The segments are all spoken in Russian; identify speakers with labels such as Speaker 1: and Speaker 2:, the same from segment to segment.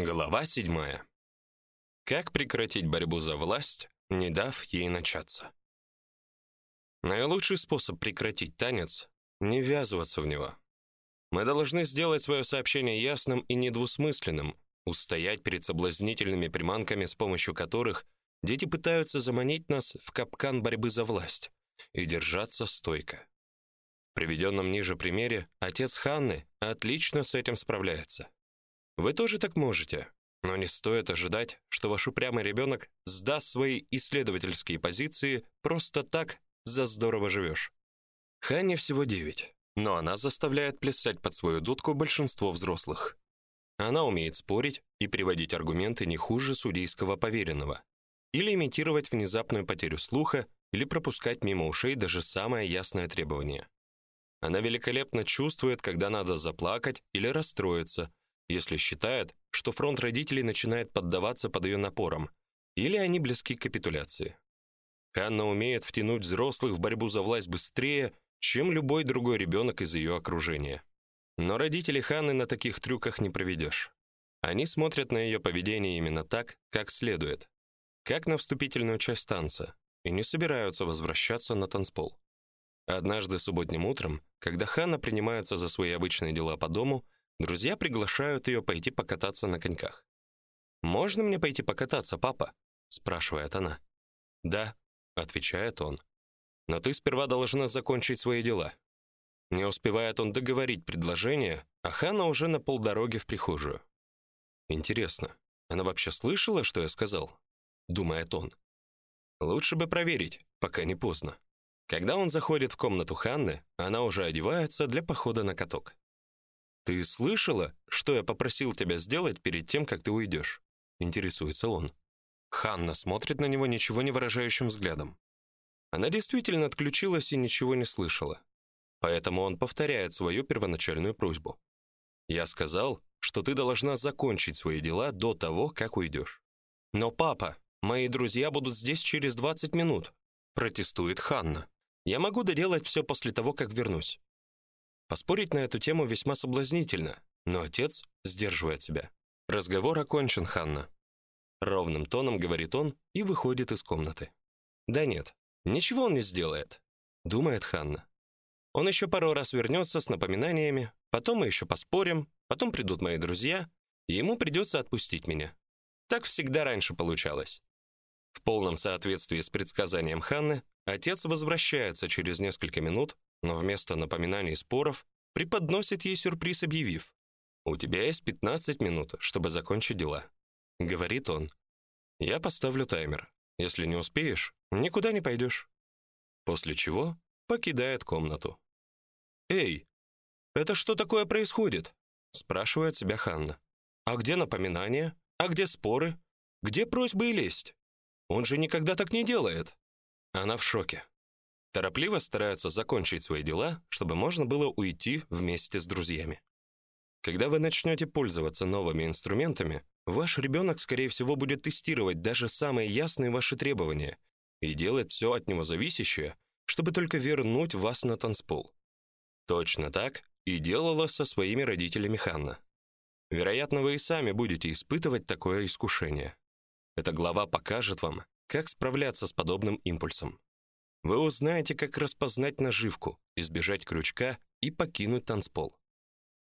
Speaker 1: Глава 7. Как прекратить борьбу за власть, не дав ей начаться? Наилучший способ прекратить танец не ввязываться в него. Мы должны сделать свое сообщение ясным и недвусмысленным, устоять перед соблазнительными приманками, с помощью которых дети пытаются заманить нас в капкан борьбы за власть, и держаться стойко. В приведенном ниже примере отец Ханны отлично с этим справляется. Вы тоже так можете, но не стоит ожидать, что ваш упрямый ребенок сдаст свои исследовательские позиции просто так за здорово живешь. Ханне всего девять, но она заставляет плясать под свою дудку большинство взрослых. Она умеет спорить и приводить аргументы не хуже судейского поверенного, или имитировать внезапную потерю слуха, или пропускать мимо ушей даже самое ясное требование. Она великолепно чувствует, когда надо заплакать или расстроиться, если считает, что фронт родителей начинает поддаваться под ее напором, или они близки к капитуляции. Ханна умеет втянуть взрослых в борьбу за власть быстрее, чем любой другой ребенок из ее окружения. Но родители Ханны на таких трюках не проведешь. Они смотрят на ее поведение именно так, как следует, как на вступительную часть танца, и не собираются возвращаться на танцпол. Однажды субботним утром, когда Ханна принимается за свои обычные дела по дому, Друзья приглашают ее пойти покататься на коньках. Можно мне пойти покататься, папа? спрашивает она. Да, отвечает он. Но ты сперва должна закончить свои дела. Не успевает он договорить предложение, а Ханна уже на полдороги в прихожую. Интересно, она вообще слышала, что я сказал? думает он. Лучше бы проверить, пока не поздно. Когда он заходит в комнату Ханны, она уже одевается для похода на каток. Ты слышала, что я попросил тебя сделать перед тем, как ты уйдешь?» Интересуется он. Ханна смотрит на него ничего не выражающим взглядом. Она действительно отключилась и ничего не слышала. Поэтому он повторяет свою первоначальную просьбу. Я сказал, что ты должна закончить свои дела до того, как уйдешь. Но папа, мои друзья будут здесь через 20 минут, протестует Ханна. Я могу доделать все после того, как вернусь. Поспорить на эту тему весьма соблазнительно, но отец сдерживает себя. Разговор окончен, Ханна. Ровным тоном говорит он и выходит из комнаты. Да нет, ничего он не сделает, думает Ханна. Он еще пару раз вернется с напоминаниями, потом мы еще поспорим, потом придут мои друзья, и ему придется отпустить меня. Так всегда раньше получалось. В полном соответствии с предсказанием Ханны, отец возвращается через несколько минут но вместо напоминаний и споров преподносит ей сюрприз, объявив: "У тебя есть 15 минут, чтобы закончить дела", говорит он. "Я поставлю таймер. Если не успеешь, никуда не пойдешь». После чего покидает комнату. "Эй, это что такое происходит?" спрашивает себя Ханна. "А где напоминания? А где споры? Где просьбы и лесть? Он же никогда так не делает". Она в шоке торопливо стараются закончить свои дела, чтобы можно было уйти вместе с друзьями. Когда вы начнете пользоваться новыми инструментами, ваш ребенок, скорее всего, будет тестировать даже самые ясные ваши требования и делать все от него зависящее, чтобы только вернуть вас на танцпол. Точно так и делала со своими родителями Ханна. Вероятно, вы и сами будете испытывать такое искушение. Эта глава покажет вам, как справляться с подобным импульсом. Вы узнаете, как распознать наживку, избежать крючка и покинуть танцпол.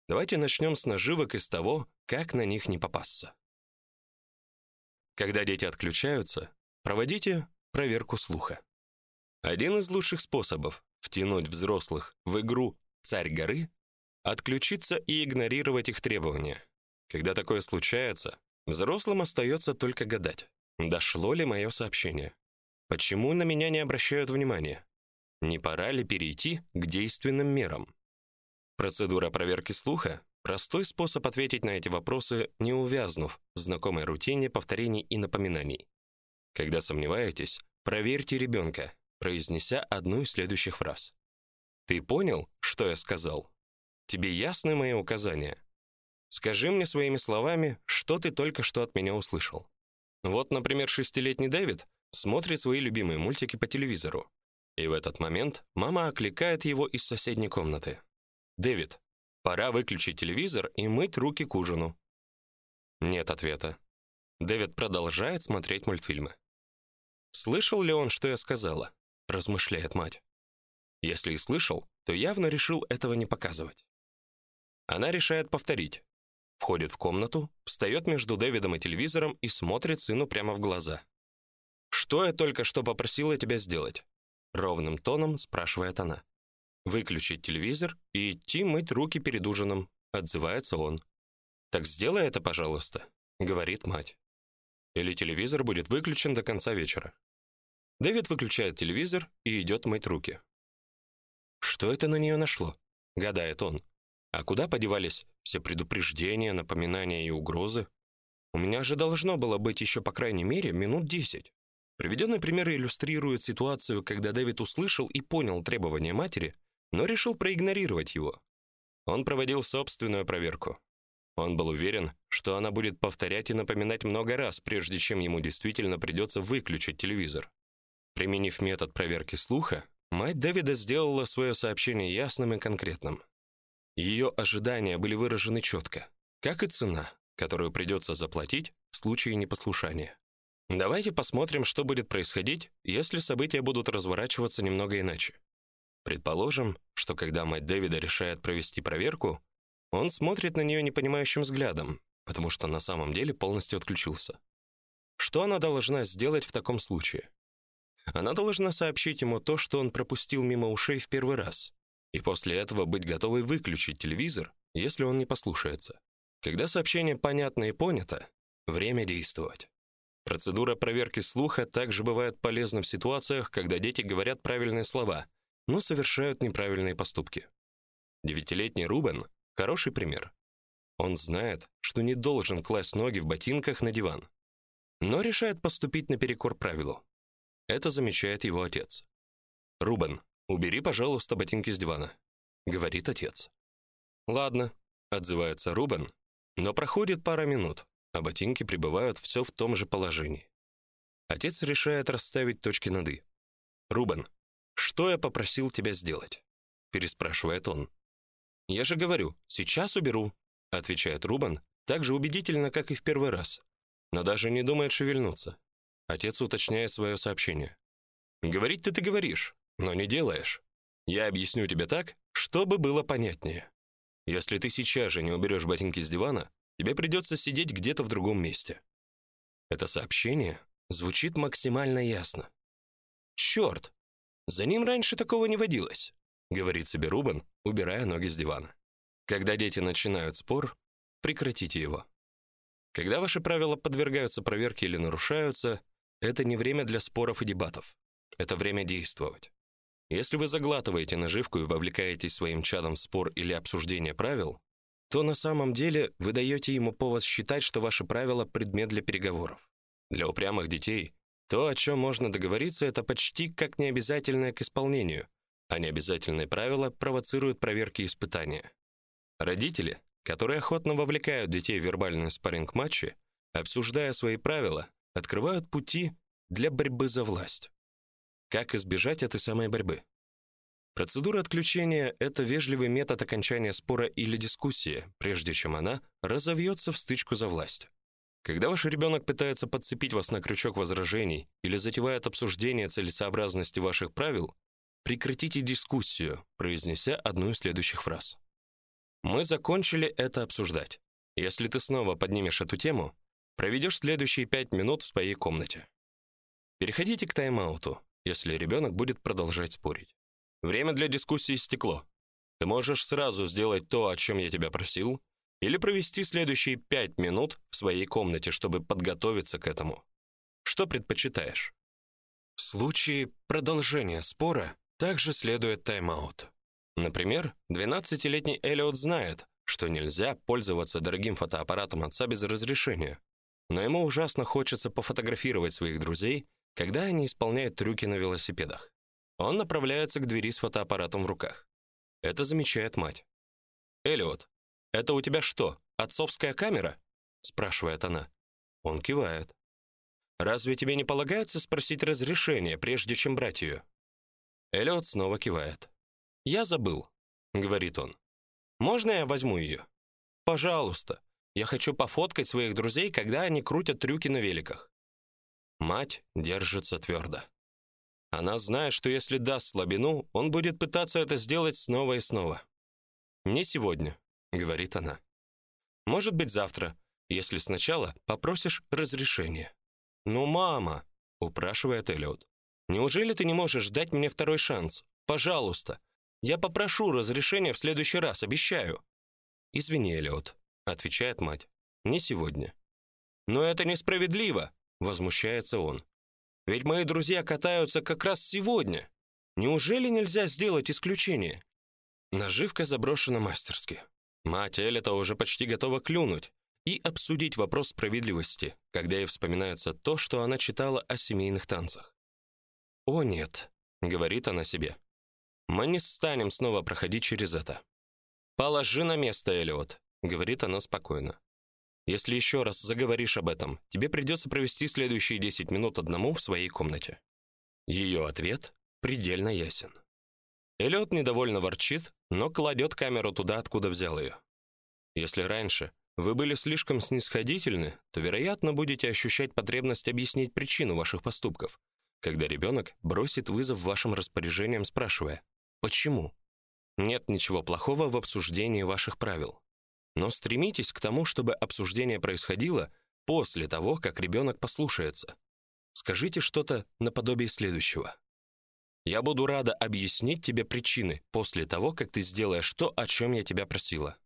Speaker 1: Давайте начнем с наживок и с того, как на них не попасться. Когда дети отключаются, проводите проверку слуха. Один из лучших способов втянуть взрослых в игру Царь горы отключиться и игнорировать их требования. Когда такое случается, взрослым остается только гадать, дошло ли мое сообщение. Почему на меня не обращают внимания? Не пора ли перейти к действенным мерам? Процедура проверки слуха простой способ ответить на эти вопросы, не увязнув в знакомой рутине повторений и напоминаний. Когда сомневаетесь, проверьте ребенка, произнеся одну из следующих фраз. Ты понял, что я сказал? Тебе ясны мои указания? Скажи мне своими словами, что ты только что от меня услышал. Вот, например, шестилетний Дэвид смотрит свои любимые мультики по телевизору. И в этот момент мама окликает его из соседней комнаты. «Дэвид, пора выключить телевизор и мыть руки к ужину». Нет ответа. Дэвид продолжает смотреть мультфильмы. Слышал ли он, что я сказала? размышляет мать. Если и слышал, то явно решил этого не показывать. Она решает повторить. Входит в комнату, встает между Дэвидом и телевизором и смотрит сыну прямо в глаза. Что я только что попросила тебя сделать? ровным тоном спрашивает она. Выключить телевизор и идти мыть руки перед ужином, отзывается он. Так сделай это, пожалуйста, говорит мать. Или телевизор будет выключен до конца вечера. Дэвид выключает телевизор и идет мыть руки. Что это на нее нашло? гадает он. А куда подевались все предупреждения, напоминания и угрозы? У меня же должно было быть еще по крайней мере минут десять. Приведенный пример иллюстрирует ситуацию, когда Дэвид услышал и понял требования матери, но решил проигнорировать его. Он проводил собственную проверку. Он был уверен, что она будет повторять и напоминать много раз, прежде чем ему действительно придется выключить телевизор. Применив метод проверки слуха, мать Дэвида сделала свое сообщение ясным и конкретным. Ее ожидания были выражены четко, как и цена, которую придется заплатить в случае непослушания. Давайте посмотрим, что будет происходить, если события будут разворачиваться немного иначе. Предположим, что когда мать Дэвида решает провести проверку, он смотрит на нее непонимающим взглядом, потому что на самом деле полностью отключился. Что она должна сделать в таком случае? Она должна сообщить ему то, что он пропустил мимо ушей в первый раз, и после этого быть готовой выключить телевизор, если он не послушается. Когда сообщение понятно и понято, время действовать. Процедура проверки слуха также бывает полезна в ситуациях, когда дети говорят правильные слова, но совершают неправильные поступки. Девятилетний Рубен хороший пример. Он знает, что не должен класть ноги в ботинках на диван, но решает поступить наперекор правилу. Это замечает его отец. Рубен, убери, пожалуйста, ботинки с дивана, говорит отец. Ладно, отзывается Рубен, но проходит пара минут, а ботинки пребывают все в том же положении. Отец решает расставить точки над и. Рубен, что я попросил тебя сделать? переспрашивает он. Я же говорю, сейчас уберу, отвечает Рубен, так же убедительно, как и в первый раз, но даже не думает шевельнуться. Отец уточняет свое сообщение. Говорить ты ты говоришь, но не делаешь. Я объясню тебе так, чтобы было понятнее. Если ты сейчас же не уберешь ботинки с дивана, тебе придется сидеть где-то в другом месте. Это сообщение звучит максимально ясно. Черт! За ним раньше такого не водилось, говорит себе Рубен, убирая ноги с дивана. Когда дети начинают спор, прекратите его. Когда ваши правила подвергаются проверке или нарушаются, это не время для споров и дебатов. Это время действовать. Если вы заглатываете наживку и вовлекаетесь своим чадом в спор или обсуждение правил, то на самом деле вы даете ему повод считать, что ваши правила предмет для переговоров. Для упрямых детей то, о чем можно договориться, это почти как необязательное к исполнению, а необязательные правила провоцируют проверки и испытания. Родители, которые охотно вовлекают детей в вербальные спарринг-матчи, обсуждая свои правила, открывают пути для борьбы за власть. Как избежать этой самой борьбы? Процедура отключения это вежливый метод окончания спора или дискуссии, прежде чем она разовьется в стычку за власть. Когда ваш ребенок пытается подцепить вас на крючок возражений или затевает обсуждение целесообразности ваших правил, прекратите дискуссию, произнеся одну из следующих фраз. Мы закончили это обсуждать. Если ты снова поднимешь эту тему, проведешь следующие пять минут в своей комнате. Переходите к тайм-ауту, если ребенок будет продолжать спорить. Время для дискуссии стекло. Ты можешь сразу сделать то, о чем я тебя просил, или провести следующие пять минут в своей комнате, чтобы подготовиться к этому. Что предпочитаешь? В случае продолжения спора также следует тайм-аут. Например, 12-летний Элиот знает, что нельзя пользоваться дорогим фотоаппаратом отца без разрешения, но ему ужасно хочется пофотографировать своих друзей, когда они исполняют трюки на велосипедах. Он направляется к двери с фотоаппаратом в руках. Это замечает мать. Элиот, это у тебя что, отцовская камера? спрашивает она. Он кивает. Разве тебе не полагается спросить разрешение, прежде чем брать ее?» Элиот снова кивает. Я забыл, говорит он. Можно я возьму ее?» «Пожалуйста. Я хочу пофоткать своих друзей, когда они крутят трюки на великах. Мать держится твердо. Она знает, что если даст слабину, он будет пытаться это сделать снова и снова. Не сегодня, говорит она. Может быть, завтра, если сначала попросишь разрешения. "Ну, мама", упрашивает Элиот. "Неужели ты не можешь дать мне второй шанс? Пожалуйста. Я попрошу разрешения в следующий раз, обещаю". "Извини, Элиот", отвечает мать. "Не сегодня". "Но это несправедливо", возмущается он. Ведь мои друзья катаются как раз сегодня. Неужели нельзя сделать исключение? Наживка заброшена мастерски. Мать Элита уже почти готова клюнуть и обсудить вопрос справедливости, когда ей вспоминается то, что она читала о семейных танцах. "О нет", говорит она себе. "Мы не станем снова проходить через это. Положи на место, Элиот", говорит она спокойно. "Если еще раз заговоришь об этом, тебе придется провести следующие 10 минут одному в своей комнате". Ее ответ предельно ясен. Эллиот недовольно ворчит, но кладет камеру туда, откуда взял ее. Если раньше вы были слишком снисходительны, то, вероятно, будете ощущать потребность объяснить причину ваших поступков, когда ребенок бросит вызов вашим распоряжениям, спрашивая: "Почему?" Нет ничего плохого в обсуждении ваших правил, но стремитесь к тому, чтобы обсуждение происходило после того, как ребенок послушается. Скажите что-то наподобие следующего: я буду рада объяснить тебе причины после того, как ты сделаешь то, о чем я тебя просила.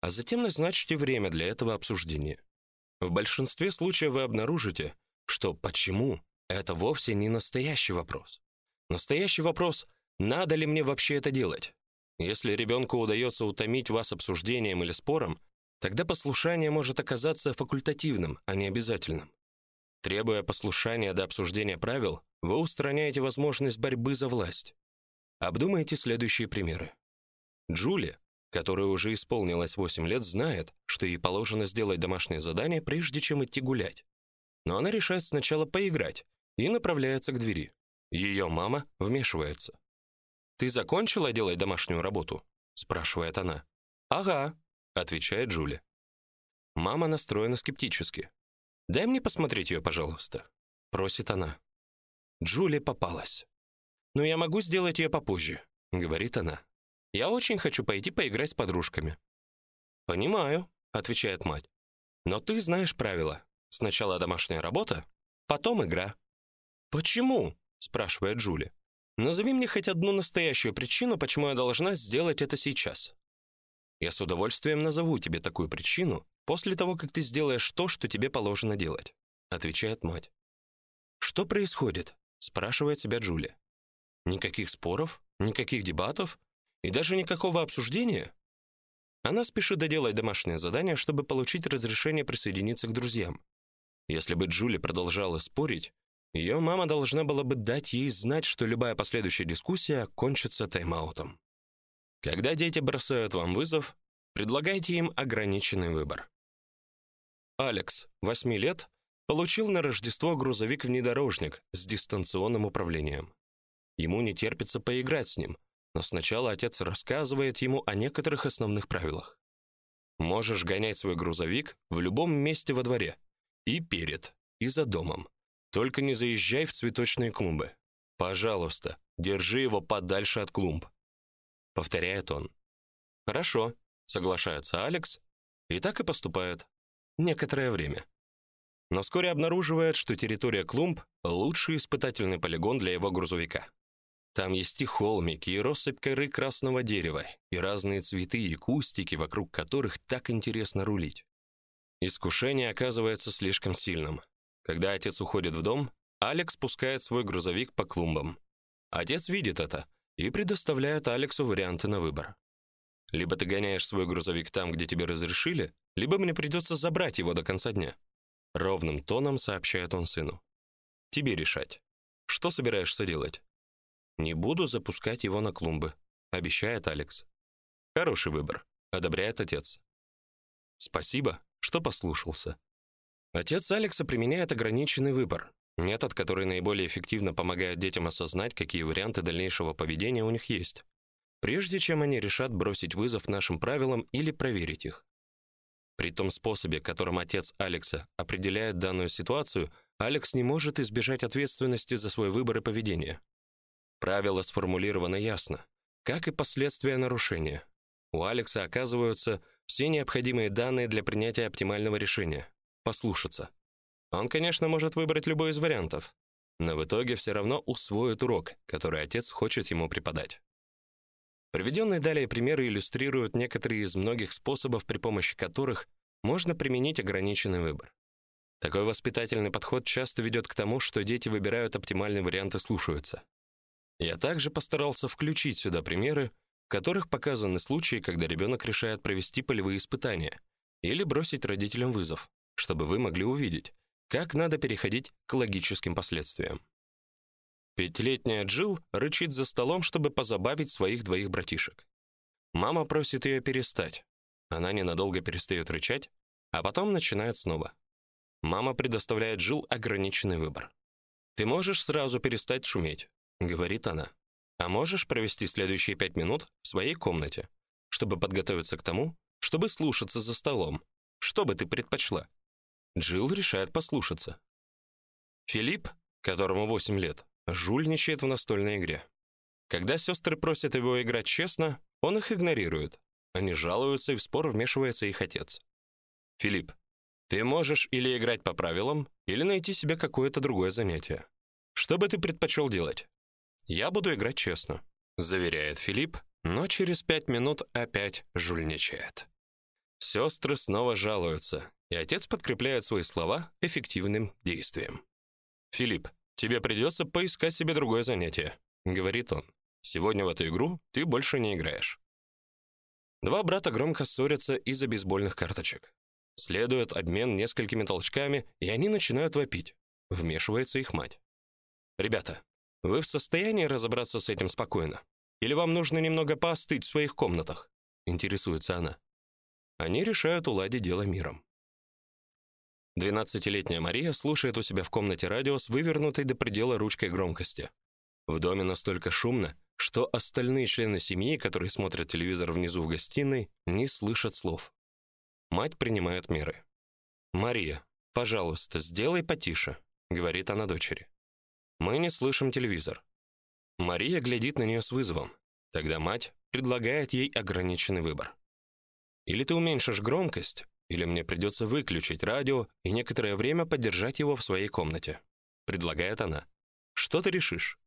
Speaker 1: А затем назначьте время для этого обсуждения. В большинстве случаев вы обнаружите, что почему это вовсе не настоящий вопрос. Настоящий вопрос: надо ли мне вообще это делать? Если ребенку удается утомить вас обсуждением или спором, тогда послушание может оказаться факультативным, а не обязательным. Требуя послушания до обсуждения правил, вы устраняете возможность борьбы за власть. Обдумайте следующие примеры. Джули, которой уже исполнилось 8 лет, знает, что ей положено сделать домашнее задание прежде чем идти гулять. Но она решает сначала поиграть и направляется к двери. Ее мама вмешивается. Ты закончила делать домашнюю работу? спрашивает она. Ага, отвечает Джули. Мама настроена скептически. Дай мне посмотреть ее, пожалуйста, просит она. Джули попалась. Но я могу сделать ее попозже, говорит она. Я очень хочу пойти поиграть с подружками. Понимаю, отвечает мать. Но ты знаешь правила. Сначала домашняя работа, потом игра. Почему? спрашивает Джули. Назови мне хоть одну настоящую причину, почему я должна сделать это сейчас. Я с удовольствием назову тебе такую причину, после того, как ты сделаешь то, что тебе положено делать, отвечает мать. Что происходит? спрашивает себя Джулия. Никаких споров, никаких дебатов и даже никакого обсуждения. Она спешит доделать домашнее задание, чтобы получить разрешение присоединиться к друзьям. Если бы Джули продолжала спорить, ее мама должна была бы дать ей знать, что любая последующая дискуссия кончится тайм-аутом. Когда дети бросают вам вызов, предлагайте им ограниченный выбор. Алекс, 8 лет, получил на Рождество грузовик-внедорожник с дистанционным управлением. Ему не терпится поиграть с ним, но сначала отец рассказывает ему о некоторых основных правилах. Можешь гонять свой грузовик в любом месте во дворе, и перед, и за домом. Только не заезжай в цветочные клумбы. Пожалуйста, держи его подальше от клумб, повторяет он. Хорошо, соглашается Алекс, и так и поступает некоторое время. Но вскоре обнаруживает, что территория клумб лучший испытательный полигон для его грузовика. Там есть и холмики, и россыпь коры красного дерева, и разные цветы и кустики, вокруг которых так интересно рулить. Искушение оказывается слишком сильным. Когда отец уходит в дом, Алекс спускает свой грузовик по клумбам. Отец видит это и предоставляет Алексу варианты на выбор. Либо ты гоняешь свой грузовик там, где тебе разрешили, либо мне придется забрать его до конца дня, ровным тоном сообщает он сыну. Тебе решать. Что собираешься делать? Не буду запускать его на клумбы, обещает Алекс. Хороший выбор, одобряет отец. Спасибо, что послушался. Отец Алекса применяет ограниченный выбор, метод, который наиболее эффективно помогает детям осознать, какие варианты дальнейшего поведения у них есть прежде чем они решат бросить вызов нашим правилам или проверить их. При том способе, которым отец Алекса определяет данную ситуацию, Алекс не может избежать ответственности за свой выбор и поведение. Правило сформулировано ясно, как и последствия нарушения. У Алекса оказываются все необходимые данные для принятия оптимального решения послушаться. Он, конечно, может выбрать любой из вариантов, но в итоге все равно усвоит урок, который отец хочет ему преподать. Приведенные далее примеры иллюстрируют некоторые из многих способов, при помощи которых можно применить ограниченный выбор. Такой воспитательный подход часто ведет к тому, что дети выбирают оптимальный вариант и слушаются. Я также постарался включить сюда примеры, в которых показаны случаи, когда ребенок решает провести полевые испытания или бросить родителям вызов, чтобы вы могли увидеть, как надо переходить к логическим последствиям. Пятилетняя Джилл рычит за столом, чтобы позабавить своих двоих братишек. Мама просит ее перестать. Она ненадолго перестает рычать, а потом начинает снова. Мама предоставляет Джилл ограниченный выбор. Ты можешь сразу перестать шуметь, говорит она. А можешь провести следующие пять минут в своей комнате, чтобы подготовиться к тому, чтобы слушаться за столом. Что бы ты предпочла? Джилл решает послушаться. Филипп, которому 8 лет, жульничает в настольной игре. Когда сестры просят его играть честно, он их игнорирует. Они жалуются, и в спор вмешивается их отец. Филипп, ты можешь или играть по правилам, или найти себе какое-то другое занятие. Что бы ты предпочел делать? Я буду играть честно, заверяет Филипп, но через пять минут опять жульничает. Сестры снова жалуются, и отец подкрепляет свои слова эффективным действием. Филипп, тебе придется поискать себе другое занятие, говорит он. Сегодня в эту игру ты больше не играешь. Два брата громко ссорятся из-за бейсбольных карточек. Следует обмен несколькими толчками, и они начинают вопить. Вмешивается их мать. Ребята, вы в состоянии разобраться с этим спокойно? Или вам нужно немного поостыть в своих комнатах? интересуется она. Они решают уладить дело миром. Двенадцатилетняя Мария слушает у себя в комнате радио с вывернутой до предела ручкой громкости. В доме настолько шумно, что остальные члены семьи, которые смотрят телевизор внизу в гостиной, не слышат слов. Мать принимает меры. "Мария, пожалуйста, сделай потише", говорит она дочери. "Мы не слышим телевизор". Мария глядит на нее с вызовом. Тогда мать предлагает ей ограниченный выбор. Или ты уменьшишь громкость, или мне придется выключить радио и некоторое время подержать его в своей комнате, предлагает она. Что ты решишь?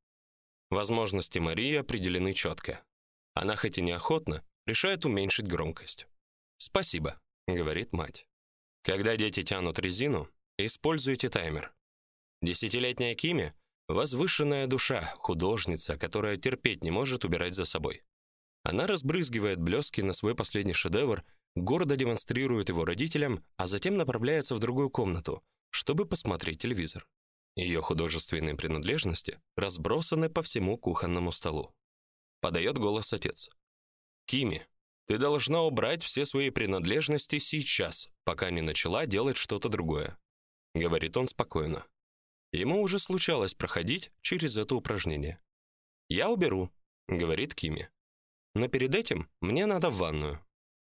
Speaker 1: Возможности Марии определены четко. Она хоть и неохотно решает уменьшить громкость. Спасибо, говорит мать. Когда дети тянут резину, используйте таймер. Десятилетняя Кими возвышенная душа, художница, которая терпеть не может убирать за собой. Она разбрызгивает блески на свой последний шедевр гордо демонстрирует его родителям, а затем направляется в другую комнату, чтобы посмотреть телевизор. Ее художественные принадлежности разбросаны по всему кухонному столу. Подает голос отец. Кими, ты должна убрать все свои принадлежности сейчас, пока не начала делать что-то другое, говорит он спокойно. Ему уже случалось проходить через это упражнение. Я уберу, говорит Кими. Но перед этим мне надо в ванную.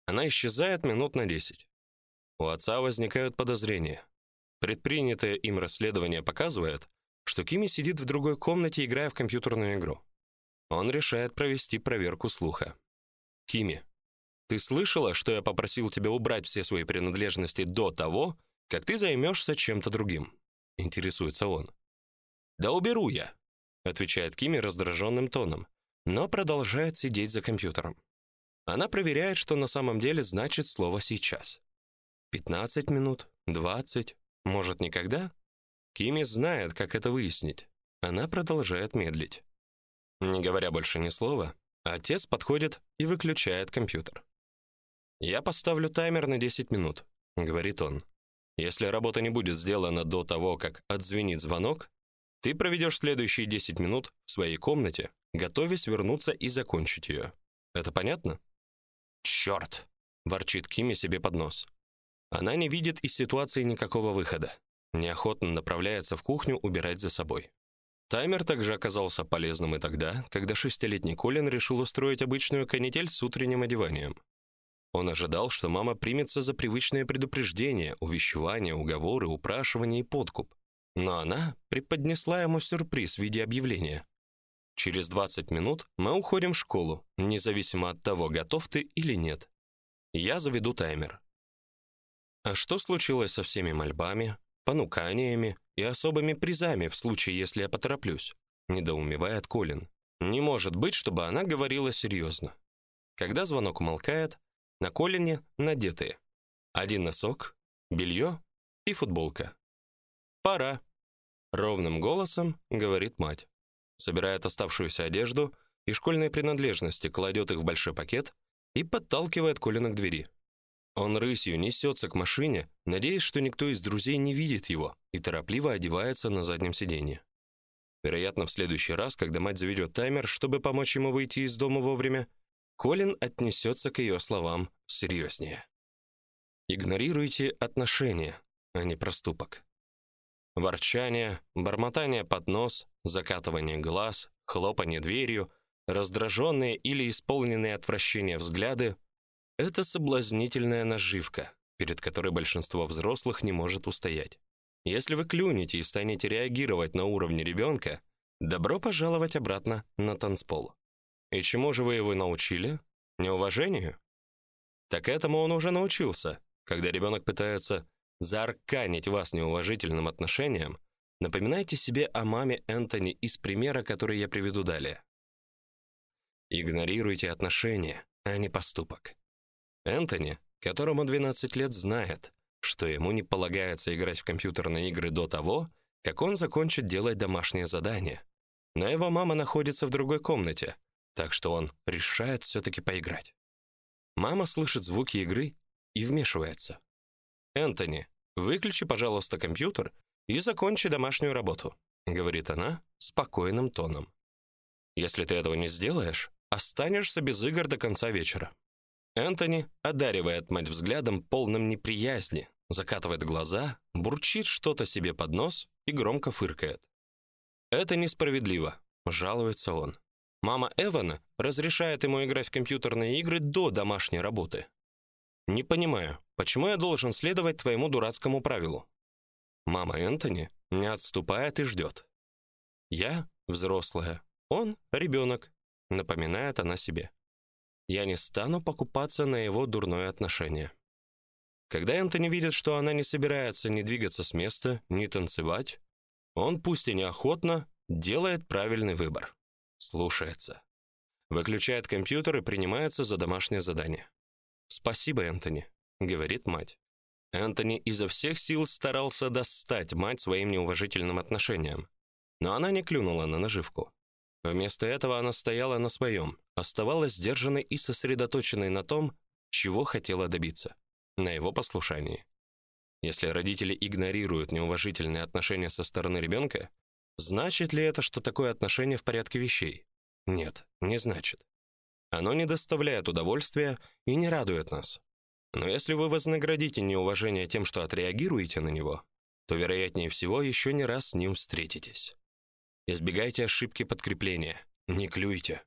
Speaker 1: Она исчезает минут на десять. У отца возникают подозрения. Предпринятое им расследование показывает, что Кими сидит в другой комнате, играя в компьютерную игру. Он решает провести проверку слуха. Кими, ты слышала, что я попросил тебя убрать все свои принадлежности до того, как ты займешься чем-то другим? интересуется он. Да уберу я, отвечает Кими раздраженным тоном, но продолжает сидеть за компьютером. Она проверяет, что на самом деле значит слово сейчас. 15 минут, 20, может, никогда? Кими знает, как это выяснить. Она продолжает медлить. Не говоря больше ни слова, отец подходит и выключает компьютер. Я поставлю таймер на 10 минут, говорит он. Если работа не будет сделана до того, как отзвенит звонок, ты проведешь следующие 10 минут в своей комнате, готовясь вернуться и закончить ее. Это понятно? «Черт!» — ворчит Кими себе под нос. Она не видит из ситуации никакого выхода. Неохотно направляется в кухню убирать за собой. Таймер также оказался полезным и тогда, когда шестилетний Колин решил устроить обычную канитель с утренним одеванием. Он ожидал, что мама примется за привычные предупреждения, увещевания, уговоры, упрашивания и подкуп. Но она преподнесла ему сюрприз в виде объявления. Через 20 минут мы уходим в школу, независимо от того, готов ты или нет. Я заведу таймер. А что случилось со всеми мольбами, понуканиями и особыми призами в случае, если я потороплюсь? недоумевает Колин. Не может быть, чтобы она говорила серьезно. Когда звонок умолкает, на Колине надетые один носок, белье и футболка. Пора, ровным голосом говорит мать. Собирает оставшуюся одежду и школьные принадлежности, кладет их в большой пакет и подталкивает Колина к двери. Он рысью несется к машине, надеясь, что никто из друзей не видит его, и торопливо одевается на заднем сиденье. Вероятно, в следующий раз, когда мать заведет таймер, чтобы помочь ему выйти из дома вовремя, Колин отнесется к ее словам серьезнее. Игнорируйте отношения, а не проступок. Ворчание, бормотание под нос, закатывание глаз, хлопанье дверью, раздраженные или исполненные отвращения взгляды это соблазнительная наживка, перед которой большинство взрослых не может устоять. Если вы клюнете и станете реагировать на уровне ребенка, добро пожаловать обратно на танцпол. И чему же вы его научили? Неуважению? Так этому он уже научился. Когда ребенок пытается заарканить вас неуважительным отношением, напоминайте себе о маме Энтони из примера, который я приведу далее. Игнорируйте отношения, а не поступок. Энтони, которому 12 лет, знает, что ему не полагается играть в компьютерные игры до того, как он закончит делать домашнее задание. Но его мама находится в другой комнате, так что он решает все таки поиграть. Мама слышит звуки игры и вмешивается. Энтони, выключи, пожалуйста, компьютер и закончи домашнюю работу, говорит она спокойным тоном. Если ты этого не сделаешь, останешься без игр до конца вечера. Энтони одаривает мать взглядом полным неприязни, закатывает глаза, бурчит что-то себе под нос и громко фыркает. Это несправедливо, жалуется он. Мама Эвана разрешает ему играть в компьютерные игры до домашней работы. Не понимаю, почему я должен следовать твоему дурацкому правилу? Мама Энтони не отступает и ждет. Я взрослая, он ребенок, напоминает она себе. Я не стану покупаться на его дурное отношение. Когда Энтони видит, что она не собирается ни двигаться с места, ни танцевать, он пусть и неохотно делает правильный выбор. Слушается. Выключает компьютер и принимается за домашнее задание. Спасибо, Энтони, говорит мать. Энтони изо всех сил старался достать мать своим неуважительным отношением, но она не клюнула на наживку. Вместо этого она стояла на своем, оставалась сдержанной и сосредоточенной на том, чего хотела добиться на его послушании. Если родители игнорируют неуважительные отношения со стороны ребенка, значит ли это, что такое отношение в порядке вещей? Нет, не значит. Оно не доставляет удовольствия и не радует нас. Но если вы вознаградите неуважение тем, что отреагируете на него, то вероятнее всего еще не раз с ним встретитесь. Избегайте ошибки подкрепления, не клюйте.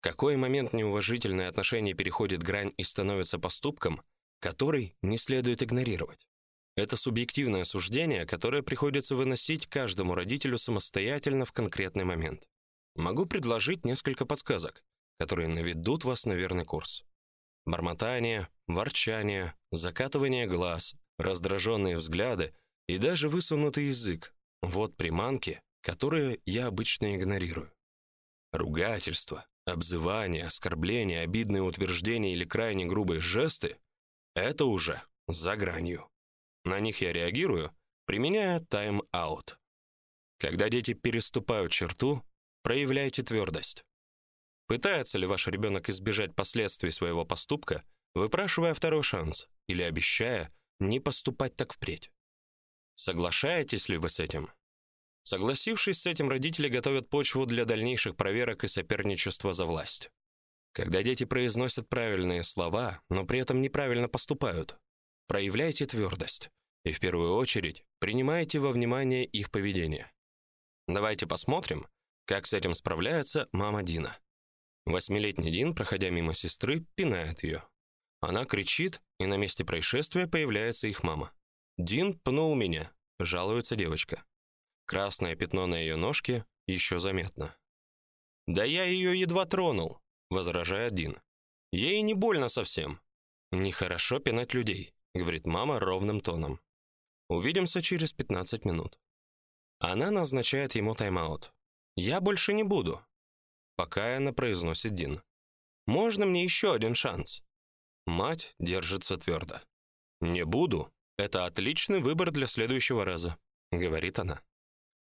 Speaker 1: В какой момент неуважительное отношение переходит грань и становится поступком, который не следует игнорировать? Это субъективное суждение, которое приходится выносить каждому родителю самостоятельно в конкретный момент. Могу предложить несколько подсказок, которые наведут вас на верный курс. Бормотание, ворчание, закатывание глаз, раздраженные взгляды и даже высунутый язык вот приманки, которые я обычно игнорирую. Ругательство, обзывание, оскорбление, обидные утверждения или крайне грубые жесты это уже за гранью. На них я реагирую, применяя тайм-аут. Когда дети переступают черту, проявляйте твердость. Пытается ли ваш ребенок избежать последствий своего поступка, выпрашивая второй шанс или обещая не поступать так впредь? Соглашаетесь ли вы с этим? Согласившись с этим, родители готовят почву для дальнейших проверок и соперничества за власть. Когда дети произносят правильные слова, но при этом неправильно поступают, проявляйте твердость и в первую очередь принимайте во внимание их поведение. Давайте посмотрим, как с этим справляется мама Дина. Восьмилетний Дин, проходя мимо сестры, пинает ее. Она кричит, и на месте происшествия появляется их мама. Дин пнул меня, жалуется девочка. Красное пятно на ее ножке еще заметно. Да я ее едва тронул, возражает Дин. Ей не больно совсем. Нехорошо пинать людей, говорит мама ровным тоном. Увидимся через 15 минут. Она назначает ему тайм-аут. Я больше не буду. Пока она произносит Дин. Можно мне еще один шанс? Мать держится твердо. Не буду. Это отличный выбор для следующего раза, говорит она.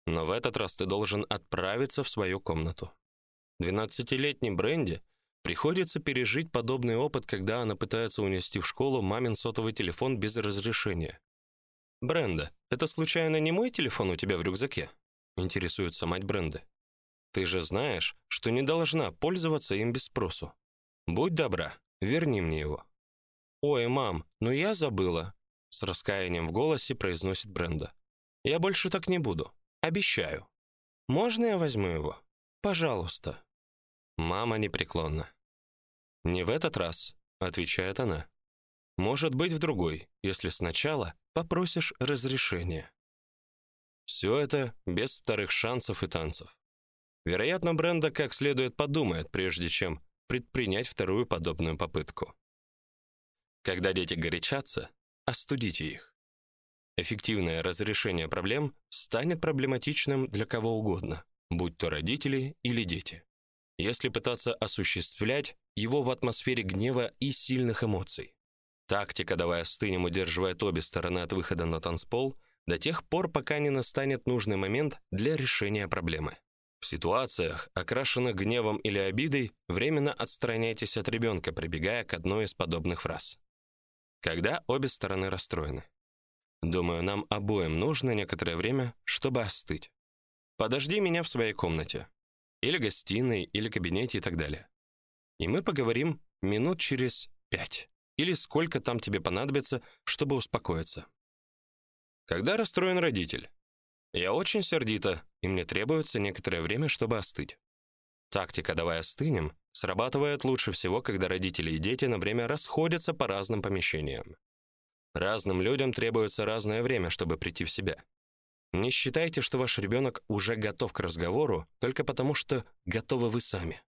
Speaker 1: Но в этот раз ты должен отправиться в свою комнату. Двенадцатилетней Бренди приходится пережить подобный опыт, когда она пытается унести в школу мамин сотовый телефон без разрешения. Бренда, это случайно не мой телефон у тебя в рюкзаке? интересуется мать Бренды. Ты же знаешь, что не должна пользоваться им без спросу. Будь добра, верни мне его. Ой, мам, ну я забыла, с раскаянием в голосе произносит Бренда. Я больше так не буду. Обещаю. Можно я возьму его? Пожалуйста. Мама непреклонна. Не в этот раз, отвечает она. Может быть, в другой, если сначала попросишь разрешения. Все это без вторых шансов и танцев. Вероятно, Бренда как следует подумает, прежде чем предпринять вторую подобную попытку. Когда дети горячатся, остудите их. Эффективное разрешение проблем станет проблематичным для кого угодно, будь то родители или дети. Если пытаться осуществлять его в атмосфере гнева и сильных эмоций. Тактика «давай остынем» удерживает обе стороны от выхода на танцпол до тех пор, пока не настанет нужный момент для решения проблемы. В ситуациях, окрашенных гневом или обидой, временно отстраняйтесь от ребенка, прибегая к одной из подобных фраз. Когда обе стороны расстроены. Думаю, нам обоим нужно некоторое время, чтобы остыть. Подожди меня в своей комнате, или гостиной, или кабинете и так далее. И мы поговорим минут через пять, или сколько там тебе понадобится, чтобы успокоиться. Когда расстроен родитель? Я очень сердита, и мне требуется некоторое время, чтобы остыть. Тактика «давай остынем» срабатывает лучше всего, когда родители и дети на время расходятся по разным помещениям. Разным людям требуется разное время, чтобы прийти в себя. Не считайте, что ваш ребенок уже готов к разговору только потому, что готовы вы сами.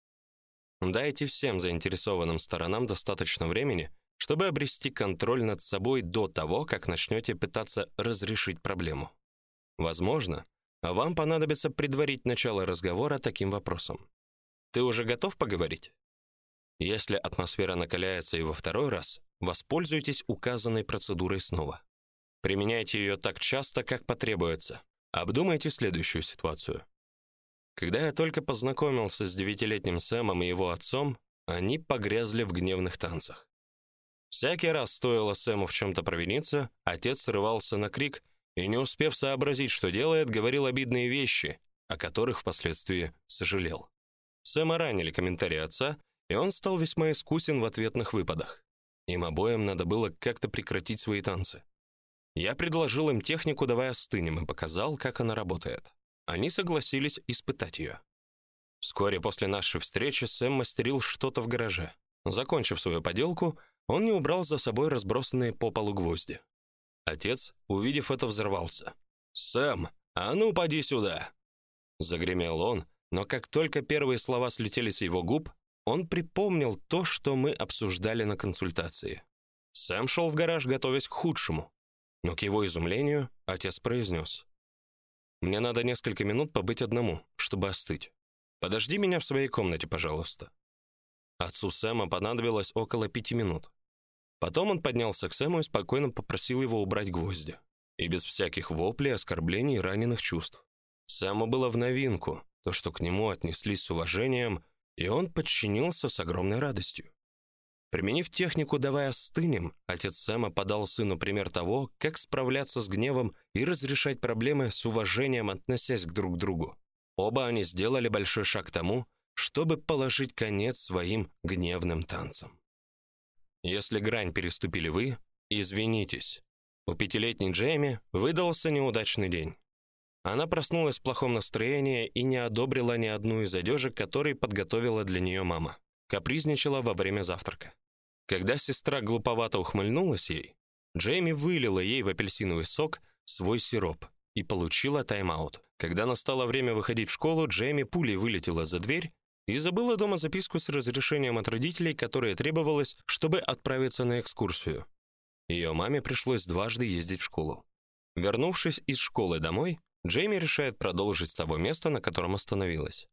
Speaker 1: Дайте всем заинтересованным сторонам достаточно времени, чтобы обрести контроль над собой до того, как начнете пытаться разрешить проблему. Возможно, вам понадобится предварить начало разговора таким вопросом. Ты уже готов поговорить? Если атмосфера накаляется и во второй раз, Воспользуйтесь указанной процедурой снова. Применяйте ее так часто, как потребуется. Обдумайте следующую ситуацию. Когда я только познакомился с девятилетним Сэмом и его отцом, они погрязли в гневных танцах. Всякий раз стоило Сэму в чем то провиниться, отец срывался на крик и, не успев сообразить, что делает, говорил обидные вещи, о которых впоследствии сожалел. Сэма ранили комментарии отца, и он стал весьма искусен в ответных выпадах. Им обоим надо было как-то прекратить свои танцы. Я предложил им технику «давай остынем» и показал, как она работает. Они согласились испытать ее. Вскоре после нашей встречи Сэм мастерил что-то в гараже. Закончив свою поделку, он не убрал за собой разбросанные по полу гвозди. Отец, увидев это, взорвался. «Сэм, а ну поди сюда!» Загремел он, но как только первые слова слетели с его губ, он припомнил то, что мы обсуждали на консультации. Сэм шел в гараж, готовясь к худшему. Но к его изумлению отец произнес. «Мне надо несколько минут побыть одному, чтобы остыть. Подожди меня в своей комнате, пожалуйста». Отцу Сэма понадобилось около пяти минут. Потом он поднялся к Сэму и спокойно попросил его убрать гвозди. И без всяких воплей, оскорблений и раненых чувств. Сэму было в новинку то, что к нему отнеслись с уважением и он подчинился с огромной радостью. Применив технику «давай остынем», отец Сэма подал сыну пример того, как справляться с гневом и разрешать проблемы с уважением, относясь к друг другу. Оба они сделали большой шаг к тому, чтобы положить конец своим гневным танцам. Если грань переступили вы, извинитесь. У пятилетней Джейми выдался неудачный день. Она проснулась в плохом настроении и не одобрила ни одну из одежек, которые подготовила для нее мама. Капризничала во время завтрака. Когда сестра глуповато ухмыльнулась ей, Джейми вылила ей в апельсиновый сок свой сироп и получила тайм-аут. Когда настало время выходить в школу, Джейми пулей вылетела за дверь и забыла дома записку с разрешением от родителей, которое требовалось, чтобы отправиться на экскурсию. Ее маме пришлось дважды ездить в школу. Вернувшись из школы домой, Джейми решает продолжить с того места, на котором остановилась.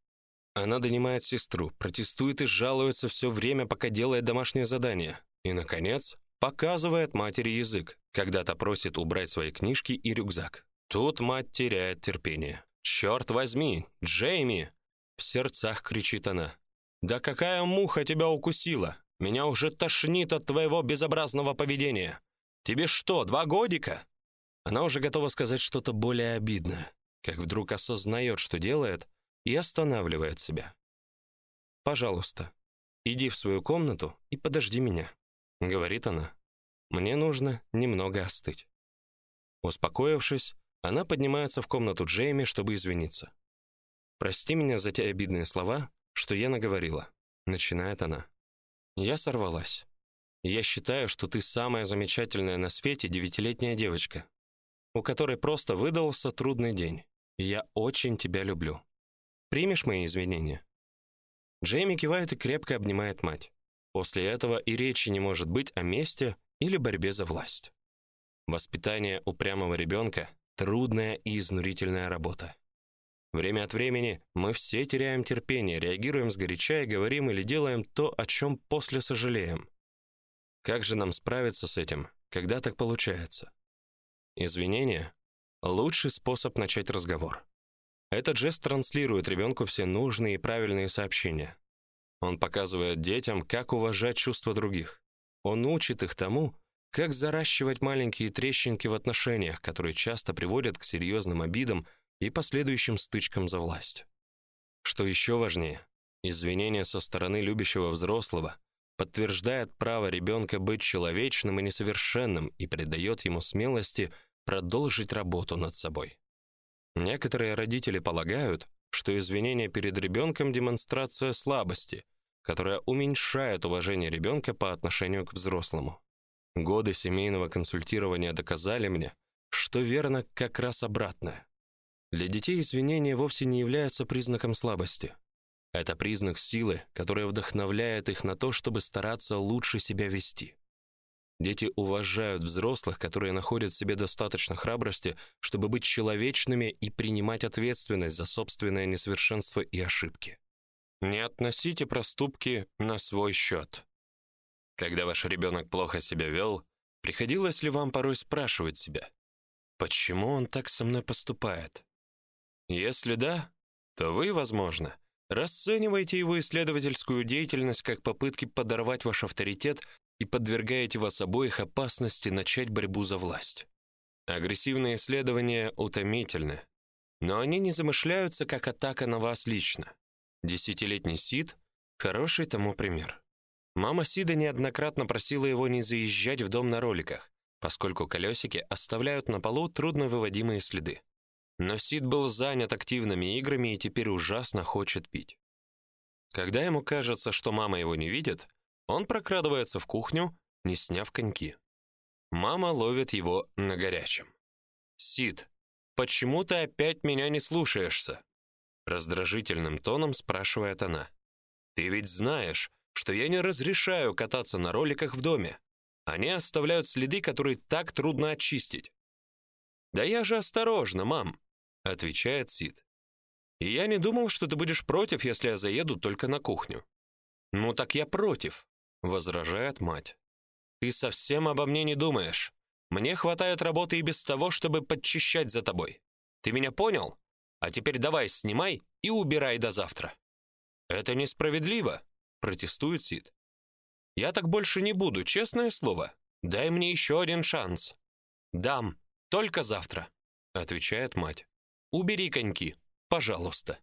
Speaker 1: Она донимает сестру, протестует и жалуется все время, пока делает домашнее задание. И наконец, показывает матери язык, когда та просит убрать свои книжки и рюкзак. Тут мать теряет терпение. «Черт возьми, Джейми, в сердцах кричит она. Да какая муха тебя укусила? Меня уже тошнит от твоего безобразного поведения. Тебе что, два годика? Она уже готова сказать что-то более обидное, как вдруг осознает, что делает, и останавливает себя. Пожалуйста, иди в свою комнату и подожди меня, говорит она. Мне нужно немного остыть. Успокоившись, она поднимается в комнату Джейми, чтобы извиниться. Прости меня за те обидные слова, что я наговорила, начинает она. Я сорвалась. Я считаю, что ты самая замечательная на свете девятилетняя девочка, у которой просто выдался трудный день. Я очень тебя люблю. Примешь мои извинения? Джейми кивает и крепко обнимает мать. После этого и речи не может быть о мести или борьбе за власть. Воспитание упрямого ребенка — трудная и изнурительная работа. Время от времени мы все теряем терпение, реагируем сгоряча и говорим или делаем то, о чем после сожалеем. Как же нам справиться с этим, когда так получается? Извинения лучший способ начать разговор. Этот жест транслирует ребенку все нужные и правильные сообщения. Он показывает детям, как уважать чувства других. Он учит их тому, как заращивать маленькие трещинки в отношениях, которые часто приводят к серьезным обидам и последующим стычкам за власть. Что еще важнее, извинение со стороны любящего взрослого подтверждает право ребенка быть человечным и несовершенным и придает ему смелости продолжить работу над собой. Некоторые родители полагают, что извинение перед ребенком демонстрация слабости, которая уменьшает уважение ребенка по отношению к взрослому. Годы семейного консультирования доказали мне, что верно как раз обратное. Для детей извинения вовсе не являются признаком слабости. Это признак силы, которая вдохновляет их на то, чтобы стараться лучше себя вести. Дети уважают взрослых, которые находят в себе достаточно храбрости, чтобы быть человечными и принимать ответственность за собственное несовершенство и ошибки. Не относите проступки на свой счет. Когда ваш ребенок плохо себя вел, приходилось ли вам порой спрашивать себя: почему он так со мной поступает? Если да, то вы, возможно, расцениваете его исследовательскую деятельность как попытки подорвать ваш авторитет и подвергаете вас обоих опасности начать борьбу за власть. Агрессивные исследования утомительны, но они не замышляются как атака на вас лично. Десятилетний Сид хороший тому пример. Мама Сида неоднократно просила его не заезжать в дом на роликах, поскольку колесики оставляют на полу трудновыводимые следы. Но Сид был занят активными играми и теперь ужасно хочет пить. Когда ему кажется, что мама его не видит, он прокрадывается в кухню, не сняв коньки. Мама ловит его на горячем. Сид, почему ты опять меня не слушаешься? раздражительным тоном спрашивает она. Ты ведь знаешь, что я не разрешаю кататься на роликах в доме. Они оставляют следы, которые так трудно очистить. Да я же осторожно, мам отвечает Сид. И я не думал, что ты будешь против, если я заеду только на кухню. Ну так я против, возражает мать. Ты совсем обо мне не думаешь. Мне хватает работы и без того, чтобы подчищать за тобой. Ты меня понял? А теперь давай снимай и убирай до завтра. Это несправедливо, протестует Сид. Я так больше не буду, честное слово. Дай мне еще один шанс. Дам, только завтра, отвечает мать. Убери коньки, пожалуйста.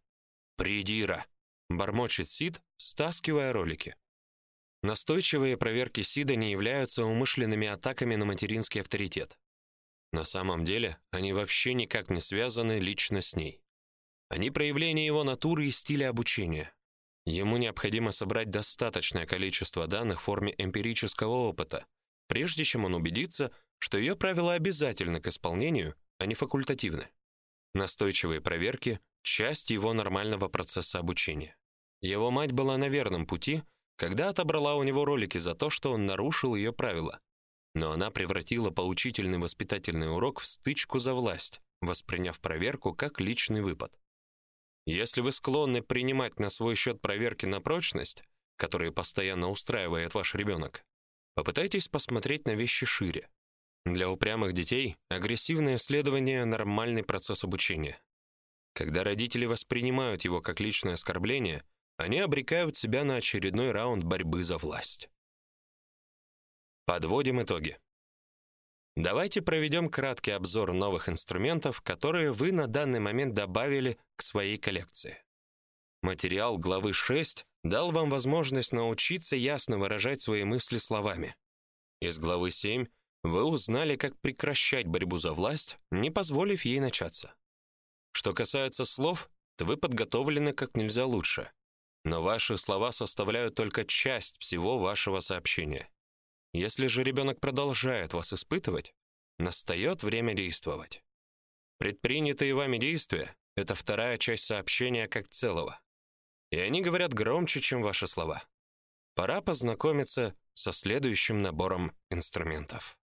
Speaker 1: Придира, бормочет Сид, стаскивая ролики. Настойчивые проверки Сида не являются умышленными атаками на материнский авторитет. На самом деле, они вообще никак не связаны лично с ней. Они проявление его натуры и стиля обучения. Ему необходимо собрать достаточное количество данных в форме эмпирического опыта, прежде чем он убедится, что ее правила обязательны к исполнению, а не факультативны. Настойчивые проверки часть его нормального процесса обучения. Его мать была на верном пути, когда отобрала у него ролики за то, что он нарушил ее правила. Но она превратила поучительный воспитательный урок в стычку за власть, восприняв проверку как личный выпад. Если вы склонны принимать на свой счет проверки на прочность, которые постоянно устраивает ваш ребенок, попытайтесь посмотреть на вещи шире. Для упрямых детей агрессивное следование нормальный процесс обучения. Когда родители воспринимают его как личное оскорбление, они обрекают себя на очередной раунд борьбы за власть. Подводим итоги. Давайте проведем краткий обзор новых инструментов, которые вы на данный момент добавили к своей коллекции. Материал главы 6 дал вам возможность научиться ясно выражать свои мысли словами. Из главы 7 вы узнали, как прекращать борьбу за власть, не позволив ей начаться. Что касается слов, то вы подготовлены как нельзя лучше. Но ваши слова составляют только часть всего вашего сообщения. Если же ребенок продолжает вас испытывать, настает время действовать. Предпринятые вами действия это вторая часть сообщения как целого. И они говорят громче, чем ваши слова. Пора познакомиться со следующим набором инструментов.